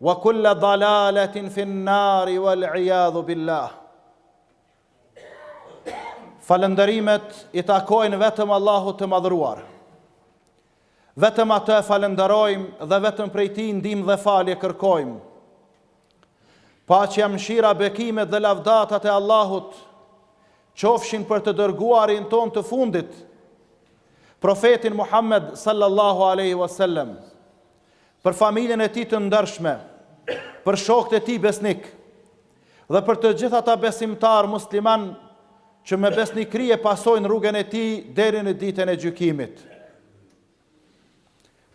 Wa kulla dalalatin fi nnari wal iyadhu billah Falënderimet i takojnë vetëm Allahut të Madhëruar. Vetëm atë falënderojmë dhe vetëm prej tij ndihmë dhe falje kërkojmë. Paqja, mëshira, bekimet dhe lavdatat e Allahut qofshin për të dërguarin tonë të fundit, profetin Muhammed sallallahu alaihi wasallam. për familjen e tij të ndershme, për shokët e tij besnikë dhe për të gjithë ata besimtarë muslimanë që me besnikëri e pasojnë rrugën e tij deri në ditën e gjykimit.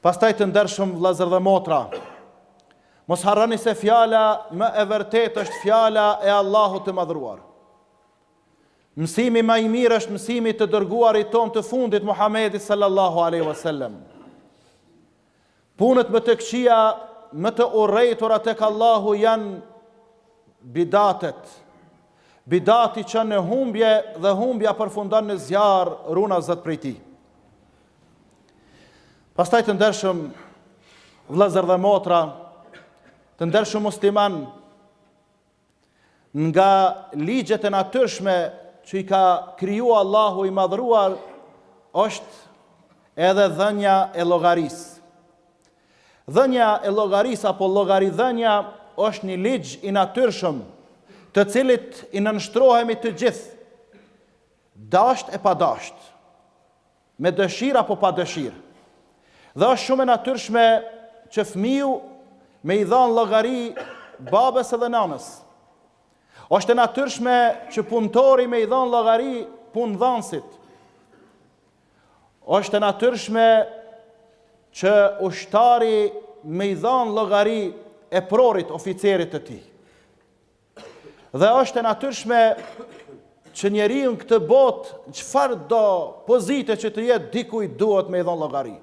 Pastaj të ndershëm vëllezër dhe motra, mos harroni se fjala më e vërtetë është fjala e Allahut të Madhëruar. Mësimi më i mirë është mësimi i të dërguarit tonë të fundit Muhamedit sallallahu alaihi wasallam. Punët më të këqija, më të urrejtura tek Allahu janë bidatet. Bidati çon në humbje dhe humbja përfundon në zjarr, ruana Zot prej tij. Pastaj të ndershëm vëllezër dhe motra, të ndershëm muslimanë, Nga ligjet e natyrshme që i ka kriju Allahu i madhruar, është edhe dhënia e llogarisë. Dhënia e llogarisë apo llogaridhënia është një ligj i natyrshëm, të cilit i nënshtrohemi të gjithë, dashtë e pa dashtë. me dëshirë apo pa dëshirë. Dhe është shumë e natyrshme që fëmiu me i dhanë llogari babës edhe nanës. është e natyrshme që punëtori me i dhanë llogari punëdhansit. është e natyrshme që ushtari me i dhanë llogari eprorit oficerit të tij. Dhe është e natyrshme që njeriu në këtë botë, çfarëdo pozite që të jetë dikujt duhet me i dhonë llogari.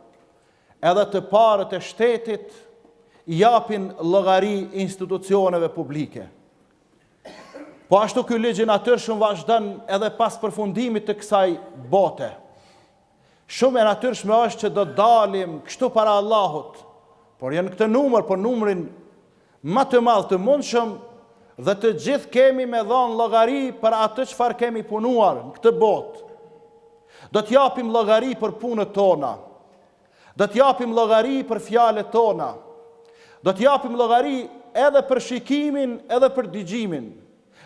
Edhe të parët e shtetit i japin llogari institucioneve publike. Po ashtu ky ligj i natyrshëm vazhdon edhe pas përfundimit të kësaj bote. Shumë e natyrshme është që do të dalim kështu para Allahut, por jo në këtë numër, por numrin më të madh të mundshëm dhe të gjithë kemi me dhënë llogari për atë çfarë kemi punuar në këtë botë. Do të japim llogari për punët tona. Do të japim llogari për fjalët tona. Do të japim llogari edhe për shikimin, edhe për dëgjimin.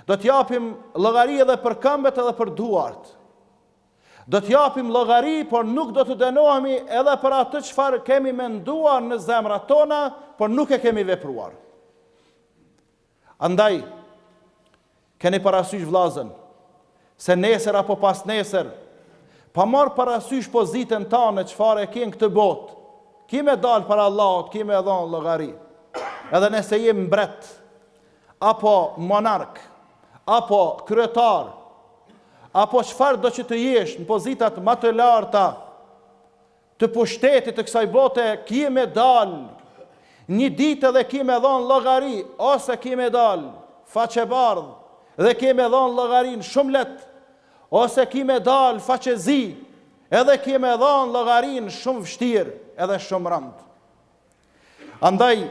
Do të japim llogari edhe për këmbët edhe për duart. Do të japim llogari, por nuk do të dënohemi edhe për atë çfarë kemi menduar në zemrat tona, por nuk e kemi vepruar. Andaj, keni parasysh vllazën se nesër apo pas nesër, pa marrë parasysh pozitën tane çfarë e ki në këtë botë, ki me dalë para Allahut, ki me dhonë llogari, edhe nëse je mbret, apo monark, apo kryetar, apo çfarëdo që të jesh në pozitat ma të larta të pushtetit të kësaj bote, ki me dal një ditë edhe ki me dhonë llogari, ose ki me dal faqebardhë, dhe ki me dhonë llogarinë shumë lehtë, ose ki me dal faqezi, edhe ki me dhonë llogarinë shumë vështirë, edhe shumë rëndë. Andaj,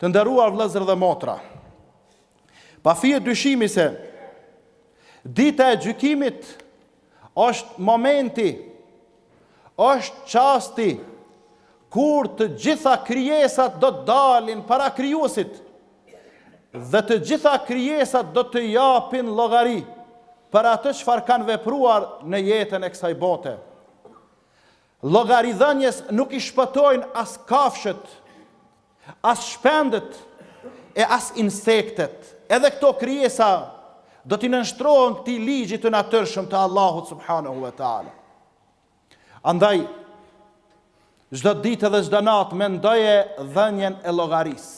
të nderuar vëllezër dhe motra, pa fije dyshimi se dita e gjykimit është momenti, është çasti kur të gjitha krijesat do të dalin para krijuesit dhe të gjitha krijesat do të japin llogari për atë çfarë kanë vepruar në jetën e kësaj bote. Llogaridhënies nuk i shpëtojnë as kafshët, as shpendët e as insektet. Edhe këto krijesa do t'i nënshtrohen këtij ligji të natyrshëm të Allahut subhanehu ve teala. Andaj, çdo ditë dhe çdo natë mendoje dhënien e llogarisë.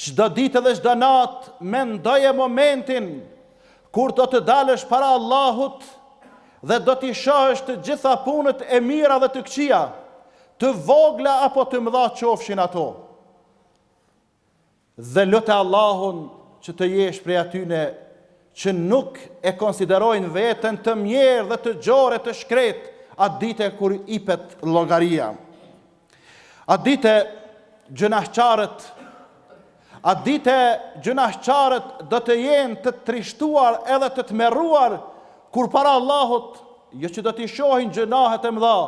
Çdo ditë dhe çdo natë mendoje momentin Kur do të dalësh para Allahut dhe do t'i shohësh të gjitha punët e mira dhe të këqija, të vogla apo të mëdha qofshin ato. Dhe lute Allahun që të jesh prej atyne që nuk e konsiderojnë veten të mjerë dhe të gjorë e të shkretë atë ditë kur ipet llogaria. At ditë gjynahqarët, at ditë gjynahqarët do të jenë të trishtuar edhe të tmerruar kur para Allahut jo që do t'i shohin gjynahet e mëdha,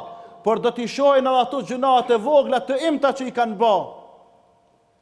por do t'i shohin edhe ato gjynahet e vogla të imta që i kanë ba.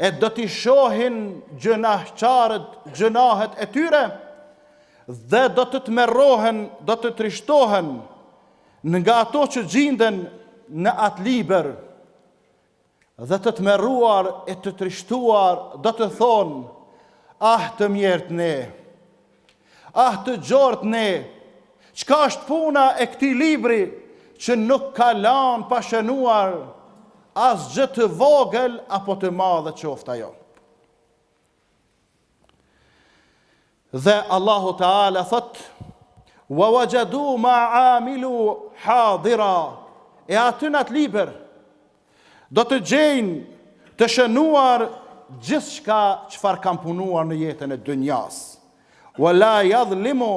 e do t'i shohin gjynahqarët gjynahet e tyre dhe do të tmerrohen, do të trishtohen nga ato që gjinden në atë libër dhe të tmerruar e të trishtuar do të thonë ah të mjerët ne Ah të gjorët ne, çka është puna e këtij libri që nuk ka lanë pa shënuar asgjë të vogël apo të madhe qoftë ajo. Dhe Allahu Teala thot: "Wa wajadu ma amilu hadira." E aty në atë libër Do të gjejnë të shënuar gjithçka çfarë kanë punuar në jetën e dynjas. Wa la yadhlimu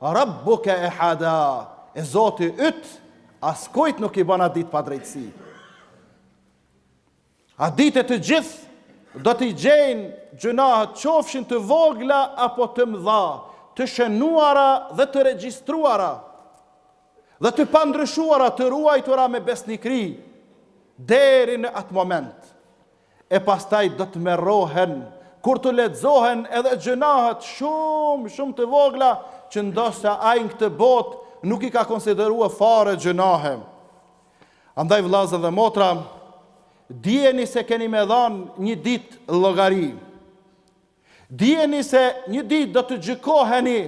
rabbuka ahada. E Zoti yt askujt nuk i bën atë ditë padrejtësi. Atë ditë të gjithë do t'i gjejnë gjynahët qofshin të vogla apo të mëdha, të shënuara dhe të regjistruara. dhe të pandryshuara të ruajtura me besnikëri deri në atë moment, e pastaj do tmerrohen kur t'u lexohen edhe gjynahët shumë, shumë të vogla që ndoshta ai në këtë botë nuk i ka konsideruar fare gjynahe. Andaj vëllezër dhe motra, dijeni se keni me dhanë një ditë llogari. Dijeni se një ditë do të gjykoheni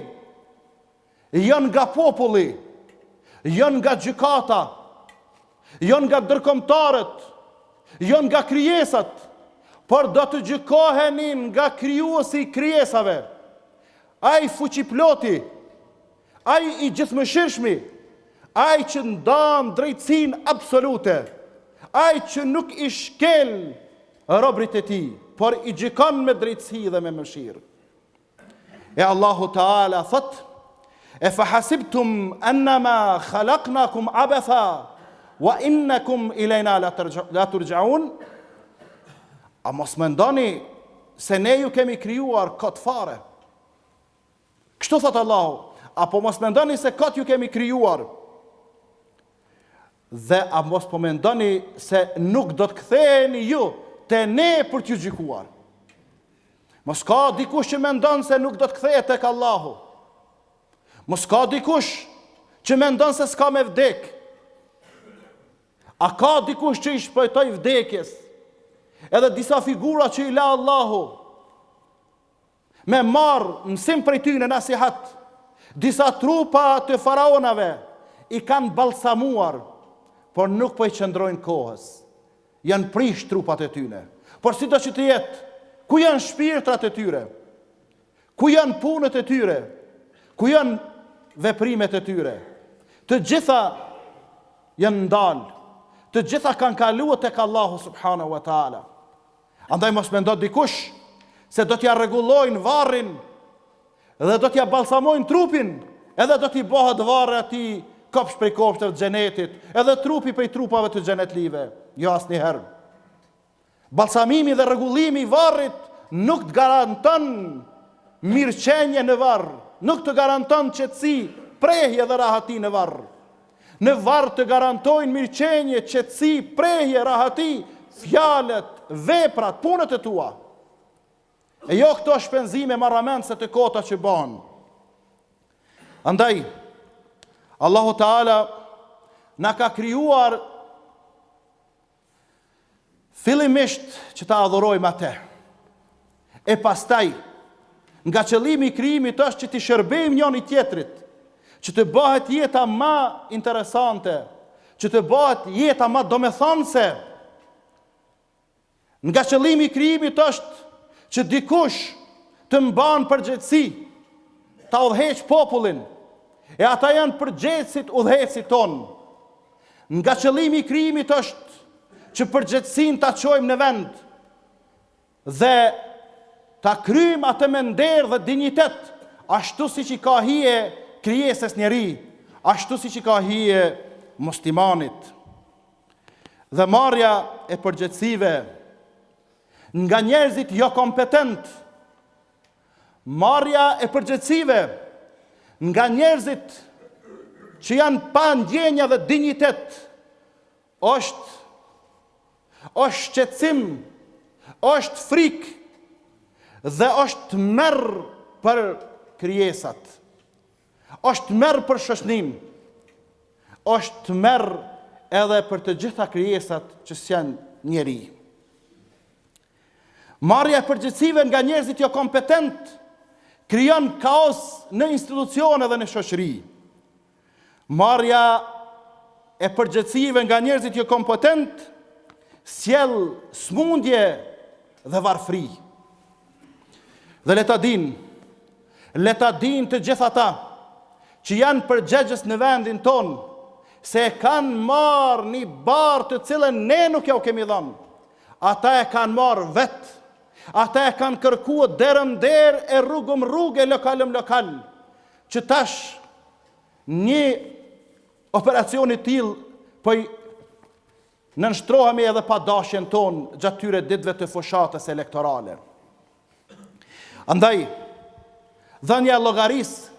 jo nga populli, jo nga gjykata, jo nga ndërkombëtarët, jo nga krijesat, por do të gjykoheni nga krijuesi i krijesave, ai fuqiploti, Ai i gjithëmëshirshmi, Ai që ndan drejtësinë absolute, Ai që nuk i shkel robërit e Tij, por i gjykon me drejtësi dhe me mëshirë. E Allahu Teala thotë: A fa hasibtum annama khalaqnakum abatha wa innakum ilayna la turja'un? A mos mendoni se ne ju kemi krijuar kot fare? Kështu thotë Allahu, A po mos mendoni se kot ju kemi krijuar, dhe a mos po mendoni se nuk do të ktheheni ju te ne për t'ju gjykuar? Mos ka dikush që mendon se nuk do të kthehet tek Allahu. Mos ka dikush që mendon se s'ka me vdek. A ka dikush që i shpëtoi vdekjes? Edhe disa figura që i la Allahu. Me marrë mësim prej tyne nasihat, disa trupa të faraonave i kanë balsamuar, por nuk po i qëndrojnë kohës. Janë prishë trupat e tyne. Por sido që të jetë, ku janë shpirtrat e tyre? Ku janë punët e tyre? Ku janë veprimet e tyre? Të gjitha janë ndalë. Të gjitha kanë kaluar tek Allahu subhanahu wa taala. Andaj mos mendo dikush se do t'ia rregullojnë varrin dhe do t'ia balsamojnë trupin, edhe do t'i bëhet varri atij kopsht prej kopshteve të xhenetit, edhe trupi prej trupave të xhenetlive, jo asnjëherë. Balsamimi dhe rregullimi i varrit nuk të garanton mirëqenie në varr, nuk të garanton qetësi, prehje dhe rahati në varr. Në varr të garantojnë mirëqenie, qetësi, prehje, rahati, fjalët, veprat, punët e tua. E jo këto shpenzime marramendëse të kota që bën. Andaj Allahu Teala na ka krijuar Fillimisht që ta adhurojmë atë. E pastaj nga qëllimi i krijimit është që t'i shërbejmë njëri tjetrit, që të bëhet jeta më interesante, që të bëhet jeta më domethënëse. Nga qëllimi i krijimit është që dikush të mban përgjegjësi, ta udhëheq popullin. E ata janë përgjegjësit udhëheqësit tonë. Nga qëllimi i krijimit është që përgjegjësinë ta çojmë në vend dhe ta kryejmë atë me nder dhe dinjitet, ashtu siç i ka hije krijesës njeri, ashtu siç i ka hije muslimanit. Dhe marrja e përgjegjësive nga njerëzit jokompetentë Marrja e përgjegjësive nga njerëzit që janë pa ndjenja dhe dinjitet është është shqetësim, është frikë dhe është tmerr për krijesat. Është tmerr për shoqninë. Është tmerr edhe për të gjitha krijesat që s'janë njeri. Marrja e përgjegjësive nga njerëzit jokompetentë krijon kaos në institucione dhe në shoqëri. Marrja e përgjegjësive nga njerëzit jokompetentë sjell smundje dhe varfëri. Dhe le ta dinë, le ta dinë të gjithë ata që janë përgjegjës në vendin tonë se e kanë marrë një barrë të cilën ne nuk jau kemi dhonë. Ata e kanë marrë vetë. Ata e kanë kërkuar derë m'derë e rrugë m'rrugë e lokal m'lokal. Që tash një operacioni të tillë po i nënshtrohemi edhe pa dashjen tonë gjatë këtyre ditëve të fushatës elektorale. Andaj, dhënia e llogarisë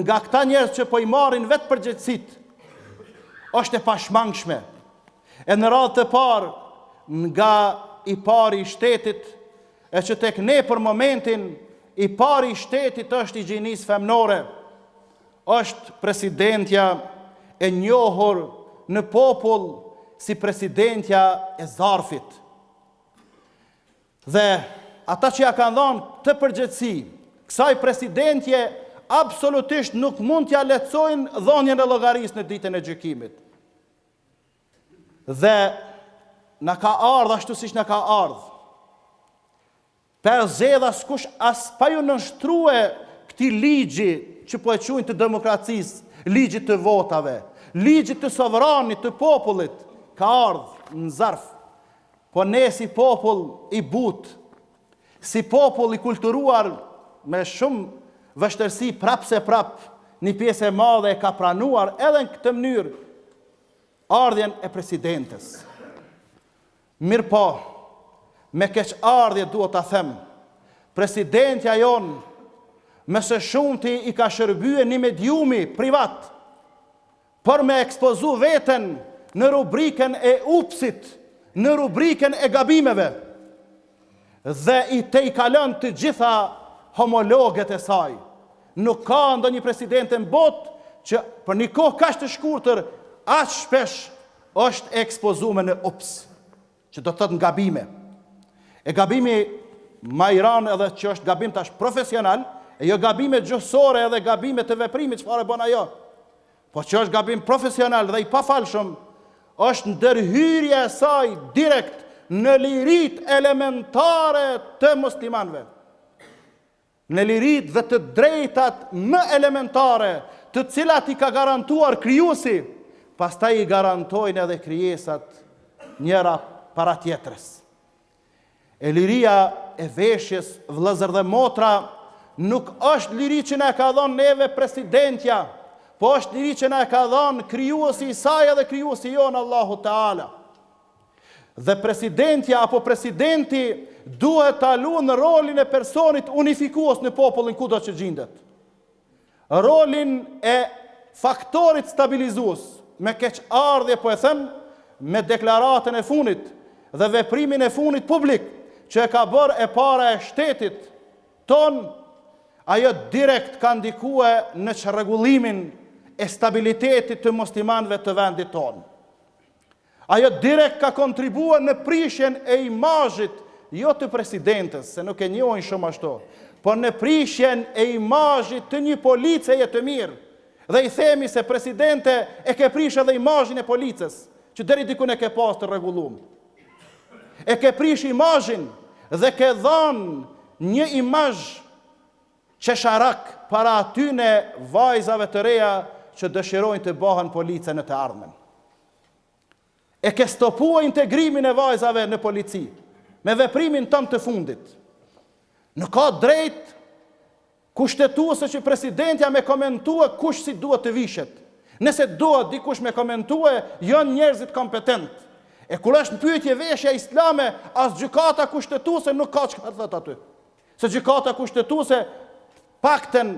nga këta njerëz që po i marrin vetë përgjegjësitë, është e pashmangshme. E në radhë të parë nga i pari i shtetit, e që tek ne për momentin, i pari i shtetit është i gjinisë femnore, është presidentja e njohur në popull si presidentja e zarfit. Dhe ata që ia kanë dhënë këtë përgjegjësi kësaj presidentje absolutisht nuk mund t'ia lehtësojnë dhënien e llogarisë në ditën e gjykimit. Dhe na ka ardh ashtu siç na ka ardh. Pa e zgjedh askush as pa iu nënshtrue këtij ligji që po e quajnë të demokracisë, ligjit të votave, ligjit të sovranit, të popullit, ka ardh në zarf Po ne si popull i butë, si popull i kulturuar me shumë vështirësi prapëseprapë një pjesë e madhe e ka pranuar edhe në këtë mënyrë ardhjen e presidentes. Mirëpo, me keqardhje duhet ta them, presidentja jonë më së shumti i ka shërby një mediumi privat, Për me ekspozu veten në rubrikën e upsit, në rubrikën e gabimeve. Dhe i tejkalon të gjitha homologet e saj. Nuk ka ndonjë presidente në botë që për një kohë kaq të shkurtër aq shpesh është e ekspozume në ups. që do thotë në gabime. E gabimi ma i ranë edhe që është gabim tash profesional, e jo gabime gjuhësore edhe gabime të veprimit çfarë bon ajo. Po që është gabim profesional dhe i pafalshëm, është ndërhyrja e saj direkt në liritë elementare të muslimanëve. në liritë dhe të drejtat më elementare të cilat i ka garantuar Krijuesi, pastaj i garantojnë edhe krijesat njëra para tjetrës. E liria e veshjes, vëllezër dhe motra, nuk është liri që na e ka dhonë neve presidentja, po është liri që na e ka dhonë Krijuesi i saj edhe Krijuesi jonë Allahu Teala. Dhe presidentja apo presidenti duhet ta lun rolin e personit unifikues në popullin kudo që gjindet. Rolin e faktorit stabilizues, me keqardhje po e them, me deklaratën e funit dhe veprimin e funit publik që e ka bërë e para e shtetit tonë, ajo direkt ka ndikue në çrregullimin e stabilitetit të muslimanëve të vendit tonë. Ajo direkt ka kontribuar në prishjen e imazhit jo të presidentes, se nuk e njohin shumë ashtu, por në prishjen e imazhit të një policeje të mirë. Dhe i themi se presidente, e ke prish edhe imazhin e polices, që deri diku ne ke pas të rregullum. E ke prish imazhin dhe ke dhanë një imazh Qesharak para atyne vajzave të reja që dëshirojnë të bëhen police në të ardhmen. E ke stopua integrimin e vajzave në polici, me veprimin tënd të fundit. Nuk ka drejt kushtetuese që presidentja me komentue kush si duhet të vishet. Nëse duhet dikush me komentue, janë njerëzit kompetent. E kur është në pyetje veshja islame, as gjykata kushtetuese nuk ka çka të thotë aty. se Gjykata Kushtetuese të paktën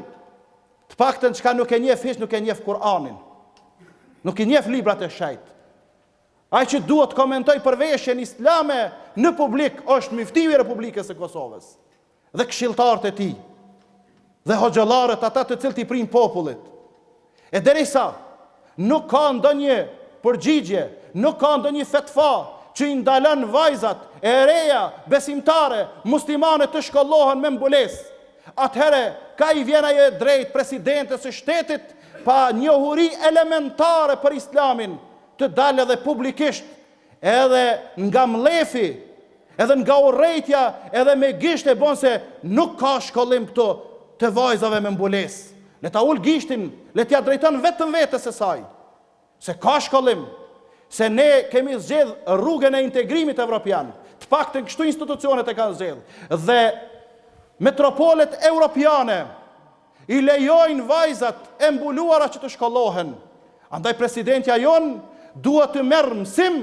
të paktën çka nuk e njeh hiç nuk e njeh Kur'anin. Nuk i njeh librat e shejt. Ai që duhet të komentoj për veshjen islame në publik është myftiu i Republikës së Kosovës dhe këshilltarët e tij dhe hoxhallarët ata të cilët i prin popullit. E derisa nuk ka ndonjë përgjigje, nuk ka ndonjë fetva që i ndalon vajzat e reja besimtare muslimane të shkollohen me mbulesë, atëherë ka i vjen ajo e drejtë presidentes së shtetit pa njohuri elementare për Islamin të dalë edhe publikisht Edhe nga mllefi, edhe nga urrejtja, edhe me gisht e bën se nuk ka shkollim këtu të vajzave me mbulesë. Le ta ulë gishtin, le t'ia drejton vetëm vetes së saj. Se ka shkollim. Se ne kemi zgjedh rrugën e integrimit evropian. Të paktën kështu institucionet e kanë zgjedh. Dhe metropolet europiane, I lejojnë vajzat e mbuluara që të shkollohen. Andaj presidentja jonë duhet të merr mësim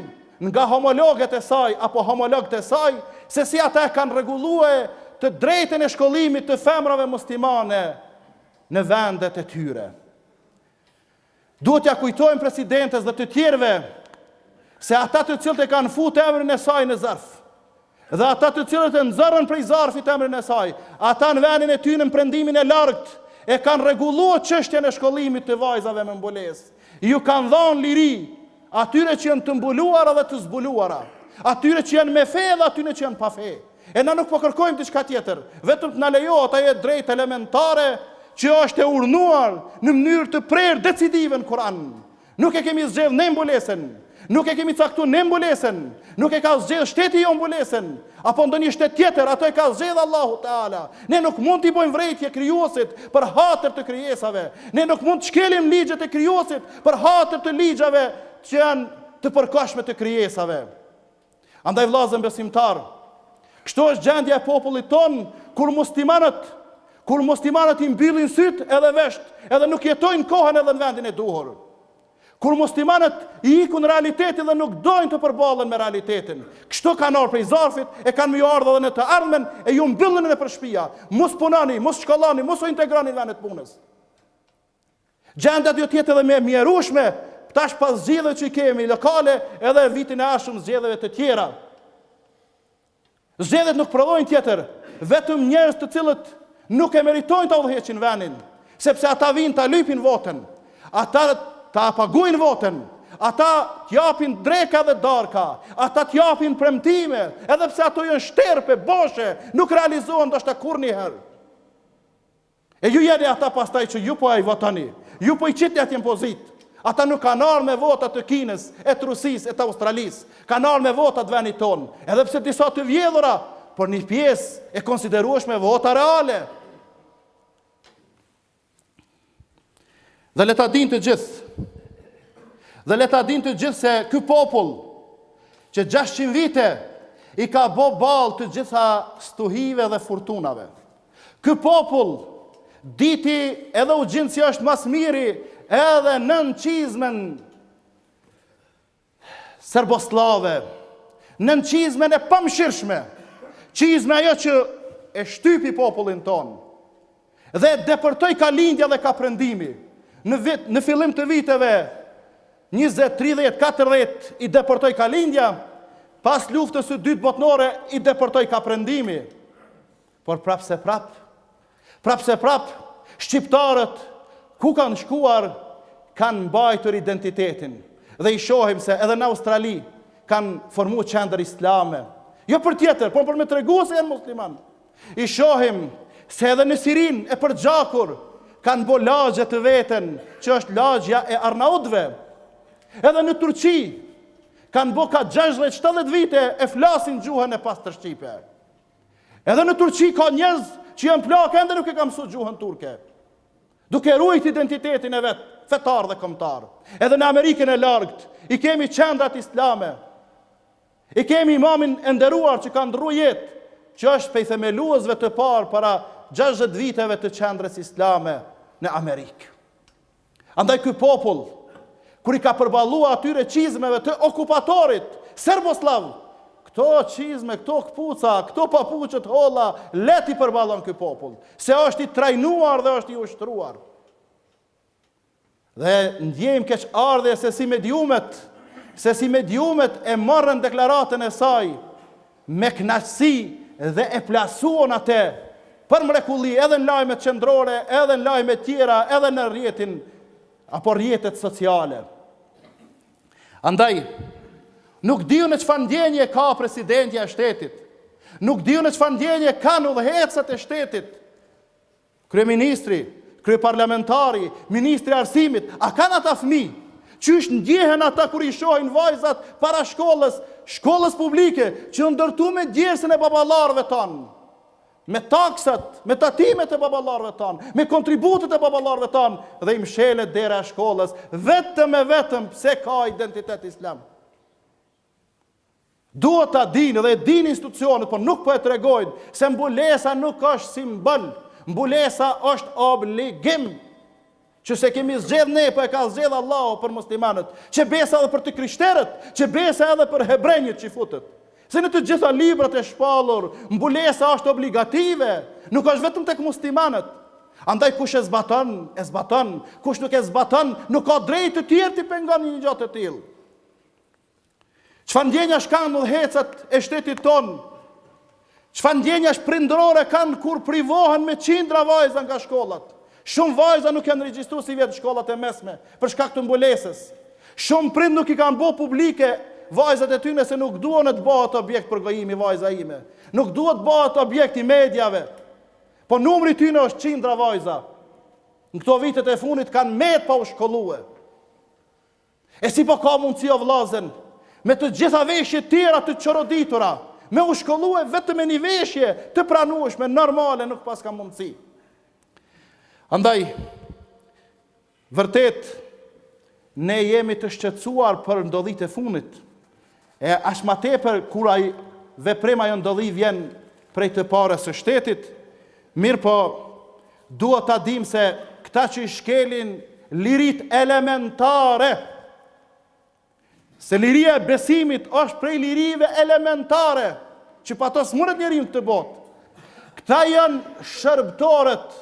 nga homologet e saj apo homologët e saj se si ata e kanë rregullue të drejtën e shkollimit të femrave muslimane në vendet e tyre. Duhet t'ia kujtojmë Presidentes dhe të tjerëve se ata të cilët e kanë futë emrin e saj në zarf, dhe ata të cilët e nxorrën prej zarfit emrin e saj, ata në venin e tyne në prendimin e largët e kanë rregulluar çështjen e shkollimit të vajzave me mbulesë. Ju kanë dhënë liri atyre që janë të mbuluara dhe të zbuluara, atyre që janë me fe dhe atyre që janë pa fe. E na nuk po kërkojmë diçka tjetër, vetëm të na lejohet ajo e drejtë elementare që është e urdhnuar në mënyrë të prerë decidive në Kur'an. Nuk e kemi zgjedh ne mbulesën, nuk e kemi caktu ne mbulesën, nuk e ka zgjedh shteti jo mbulesën, apo ndonjë shtet tjetër, atë e ka zgjedh Allahu Teala. Ne nuk mund t'i bojmë vërejtje krijuesit për hatër të krijesave. Ne nuk mund të shkelim ligjet e krijuesit për hatër të ligjave që janë të përkohshme të krijesave. Andaj vllazën besimtar, kështu është gjendja e popullit tonë kur muslimanët kur muslimanët i mbyllin sytë edhe veshët, edhe nuk jetojnë kohën edhe në vendin e duhur. Kur muslimanët i ikin realitetit dhe nuk dojnë të përballen me realitetin. Kështu kanë ardh prej zarfit, e kanë me ju ardh edhe në të ardhmen, e ju mbylluni nëpër shpija. Mos punani, mos shkollani, mos u integroni në vende t'punës. Gjendja do të jetë edhe më e mjerueshme tash pas zgjedhjeve që kemi lokale edhe vitin e ardhshëm zgjedhjeve të tjera. Zgjedhjet nuk prodhojnë tjetër, vetëm njerëz të cilët nuk e meritojnë ta udhëheqin venin, sepse ata vijnë ta lypin votën. Ata ta paguajnë votën. Ata t'japin dreka dhe darka, ata t'japin premtime, edhe pse ato janë shterpe, boshe, nuk realizohen ndoshta kurrë njëherë. E ju jeni ata pastaj që ju po i votoni. Ju po i qitni atje në pozitë. Ata nuk kanë ardh me vota të Kinës, e të Rusisë, e të Australisë. Kanë ardh me vota të vendit tonë, edhe pse disa të vjedhura, por një pjesë e konsiderueshme vota reale. Dhe le ta dinë të gjithë. Dhe le ta dinë të gjithë se ky popull që 600 vite i ka bo ballë të gjitha stuhive dhe furtunave. Ky popull diti edhe u gjind si është ma s'miri edhe nën çizmen serbosllave, nën çizmen e pamëshirshme, çizme ajo që e shtypi popullin tonë, dhe e deportoi ka lindja dhe ka perëndimi, në, vit, në fillim të viteve 20, 30, 40 i deportoi ka lindja, pas luftës së dytë botnore i deportoi ka perëndimi, Por prapëseprap, prapëseprap, shqiptarët ku kanë shkuar, kanë mbajtur identitetin. Dhe i shohim se edhe në Australi kanë formu qendër islame. Jo për tjetër, por për me tregu se janë muslimanë. I shohim se edhe në Sirinë e përgjakur kanë bo lagje të veten, që është lagjja e Arnautëve. Edhe në Turqi kanë bo ka 60-70 vite e flasin gjuhën e pastër shqipe. Edhe në Turqi ka njerëz që janë plakë e ende nuk e kanë msu gjuhën turke. Duke ruajt identitetin e vet, fetar dhe kombëtar. Edhe në Amerikën e largët i kemi qendrat islame. I kemi imamin e nderuar që ka ndrru jetë, që është prej themeluesve të parë para 60 viteve të qendrës islame në Amerikë. Andaj ky popull, kur i ka përballua atyre çizmeve të okupatorit serbosllav, këto çizme, këto këpuca, këto papuçe të holla, lehtë i përballon ky popull, se është i trajnuar dhe është i ushtruar. Dhe ndjejmë keqardhje se si mediumet, se si mediumet e morën deklaratën e saj, me kënaqësi dhe e plasuan atë për mrekulli edhe në lajmet qendrore, edhe në lajmet tjera, edhe në rrjetin apo rrjetet sociale. Andaj, nuk diu në çfarë ndjenje ka presidentja e shtetit. Nuk diu në çfarë ndjenje kanë udhëheqësat e shtetit. Kryeministri, kryeparlamentari, ministri i Arsimit, a kanë ata fëmijë? Qysh ndjehen ata kur i shohin vajzat para shkollës, shkollës publike, që u ndërtu me djersën e baballarëve tanë, me taksat, me tatimet e baballarëve tanë, me kontributet e baballarëve tanë dhe i mshelet dera e shkollës vetëm e vetëm pse ka identitet islam? Duhet ta dinë dhe e dinë institucionet, por nuk po e tregojnë se mbulesa nuk është simbol. Mbulesa është obligim që s'e kemi zgjedh ne, po e ka zgjedh Allahu për muslimanët, që besa edhe për të krishterët, që besa edhe për hebrenjët çifutët. Se në të gjitha librat e shpallur, mbulesa është obligative, nuk është vetëm tek muslimanët. Andaj kush e zbaton, e zbaton, kush nuk e zbaton, nuk ka drejtë të tjerët t'i pengon në një gja të tillë. Çfarë ndjenjash kanë udhëheqësat e shtetit tonë? Çfarë ndjenjash prindërore kanë kur privohen me qindra vajza nga shkollat? Shumë vajza nuk janë regjistru sivjet në shkollat e mesme për shkak të mbulesës. Shumë prind nuk i kanë bo publike vajzat e tyne se nuk du me t'u bo objekt përgojimi vajza ime. Nuk du të bahet objekt i mediave. Po numri i tyne është qindra vajza. Në këto vitet e fundit kanë met pa u shkollue. E si po ka mundësi o vllazen, me të gjitha veshje tjera të çoroditura, me u shkollue vetëm me një veshje të pranueshme, normale, nuk paska mundësi. Andaj, vërtet, ne jemi të shqetsuar për ndodhit e funit, E ashtu ma tepër kur ai veprim ajo ndodhi vjen prej të parëve të shtetit, mirëpo duhet ta dimë se këta që i shkelin liritë elementare, se liria e besimit është prej lirive elementare, që pa to s'mundet njeri në këtë botë. Këta janë shërbëtorët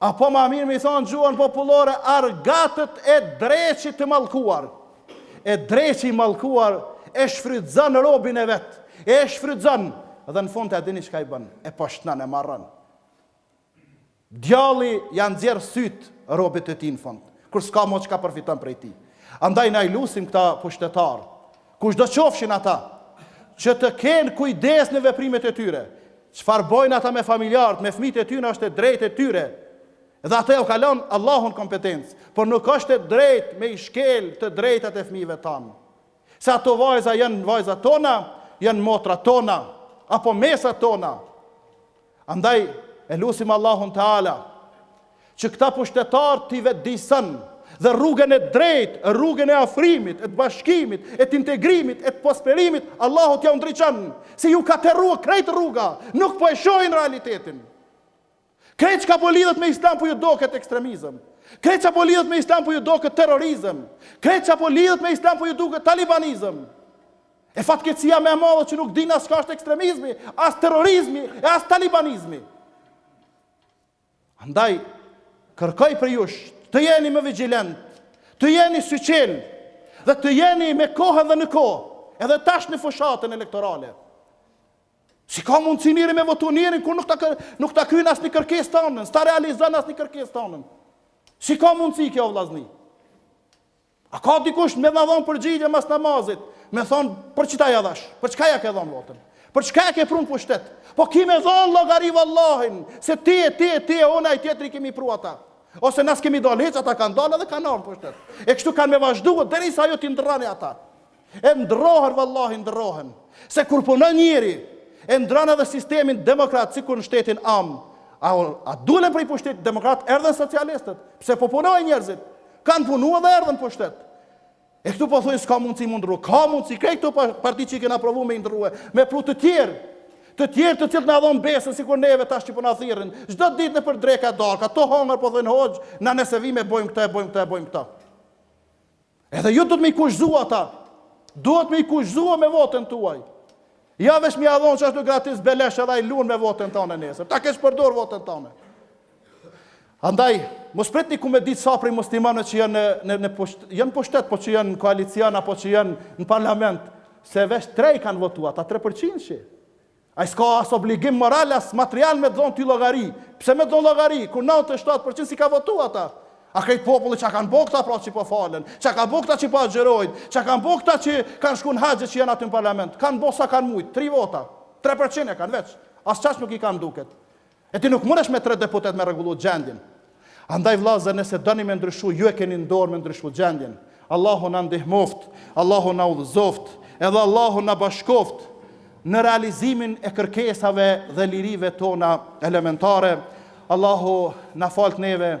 Apo ma mirë me thon n'gjuhën popullore argatët e dreqit të mallkuar. E dreqi i mallkuar e shfrytëzon robin e vet. E e shfrytëzon. Dhe në fund a e dini çka i bënë. E poshtnon, e marron. Djali ja nxjerr sytë robit të tij në fund. Kur s'ka mo çka përfiton prej tij. Andaj na i lusim këta pushtetarë. Kushdo qofshin ata, që të kenë kujdes në veprimet e tyre. Çfarë bëjnë ata me familjarët, me fëmijët e tyre është e drejtë e tyre. Dhe atë e ka lon Allahu n' kompetencë, por nuk është e drejtë me i shkel të drejtat e fëmijëve tanë. Se ato vajza janë vajzat tona, janë motrat tona, apo mbesat tona. Andaj, e lusim Allahun teala, që këta pushtetarë t'i vetëdijson dhe rrugën e drejtë, rrugën e afrimit, e të bashkimit, e të integrimit, e të prosperimit, Allahu t'jau ndriçon, se ju ka terrua krejt rruga, nuk po e shohin realitetin. Krejt çka po lidhet me Islam po ju doket ekstremizëm. Krejt çka po lidhet me Islam po ju doket terrorizëm. Krejt çka po lidhet me Islam po ju duket talibanizëm. E fatkeqësia më e madhe që nuk dinë as çka është ekstremizmi, as terrorizmi e as talibanizmi. Andaj kërkoj prej jush të jeni më vigjilent, të jeni syçel dhe të jeni me kohën dhe në kohë, edhe tash në fushatën elektorale. Si ka mundësi njeri me votu njerin kur nuk ta kër, nuk ta kryen asnjë kërkesë tonën, s'ta realizon asnjë kërkesë tonën. Si ka mundësi kjo vllazni? A ka dikush me ma dhon përgjigje mas namazit? Me thon për qita ja dhash? Për çka ja ke dhon votën? Për çka e ke pru në pushtet? Po ki me dhon llogari vallahi, se ti e ti e ti e unë e tjetri i kemi pru ata. Ose na s'kemi dalë hiç, ata kanë dalë edhe kanë ardhur në pushtet. E kështu kanë me vazhduar derisa ju t'i ndërrani ata. E ndërrohen vallahi ndërrohen. Se kur punon njeri, e ndron edhe sistemin demokrat sikur në shtetin amë. A, a dulen prej pushtetit demokrat, erdhen socialistët. Pse po punojnë njerëzit? Kanë punuar dhe erdhen n'pushtet. E këtu po thonë s'ka mundësi m'u ndërru. Ka mundësi krejt këto parti që i kena provu me i ndërrue, me pru të tjerë. Të tjerë të cilët na dhon besën sikur neve tash që po na thirrin. Çdo ditë nëpër dreka e darka, tu hangër po thonë hoxh, na nëse vijmë bojmë këtë e bojmë këtë e bojmë këtë. Edhe ju duhet me i kushtëzu ata. Duhet me i kushtëzu me votën tuaj. Jo veç me ja dhonë që ashtu gratis belesh edhe ai lun me votën tande nesër. Ta kesh përdor votën tande. Andaj, mos pritni ku me ditë sa prej muslimanëve që janë në, në, pusht, janë n'pushtet, apo që janë në koalicion, apo që janë në parlament, se veç tre i kanë votua, ata tre përqindshi. Ai s'ka as obligim moral as material me të dhon ty llogari, pse me të dhon llogari, kur nëntëdhjetë e shtatë për qind s'i ka votu ata, a krejt popullit ça kan bo këta pra që po falen, ça ka bo këta që po agjërojn, ça kan bo këta që kan shku në haxh e që jan aty në parlament, kan bo sa kan mujt, tri vota, tre për qind e kan veç, as qaq nuk i kan duket. E ti nuk munesh me tre deputet me rregullu gjendjen. Andaj vllazër nëse doni me ndryshu ju e keni në dorë me ndryshu gjendjen. Allahu na ndihmoft, Allahu na udhëzoft, edhe Allahu na bashkoft në realizimin e kërkesave dhe lirive tona elementare. Allahu na falt neve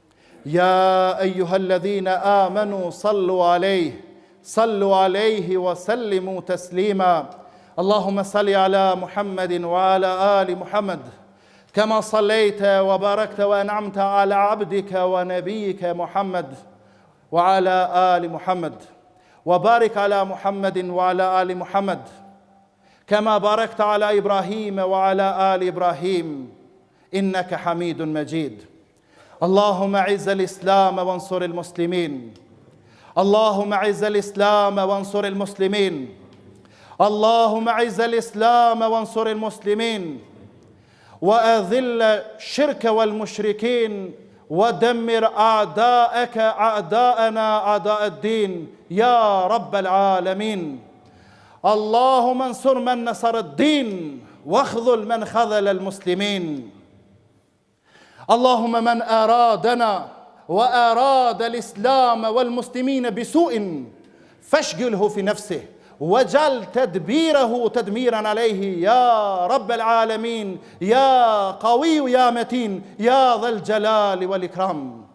يا ايها الذين امنوا صلوا عليه صلوا عليه وسلموا تسليما اللهم صل على محمد وعلى ال محمد كما صليت وباركت وانعمت على عبدك ونبيك محمد وعلى ال محمد وبارك على محمد وعلى ال محمد كما باركت على ابراهيم وعلى ال ابراهيم انك حميد مجيد اللهم اعز الاسلام وانصر المسلمين اللهم اعز الاسلام وانصر المسلمين اللهم اعز الاسلام وانصر المسلمين واذل الشرك والمشركين ودمر اعداءك اعداءنا اعداء الدين يا رب العالمين اللهم انصر من نصر الدين واخذل من خذل المسلمين اللهم من ارادنا واراد الاسلام والمسلمين بسوء فاشغله في نفسه وجل تدبيره تدميرا عليه يا رب العالمين يا قوي يا متين يا ذا الجلال والإكرام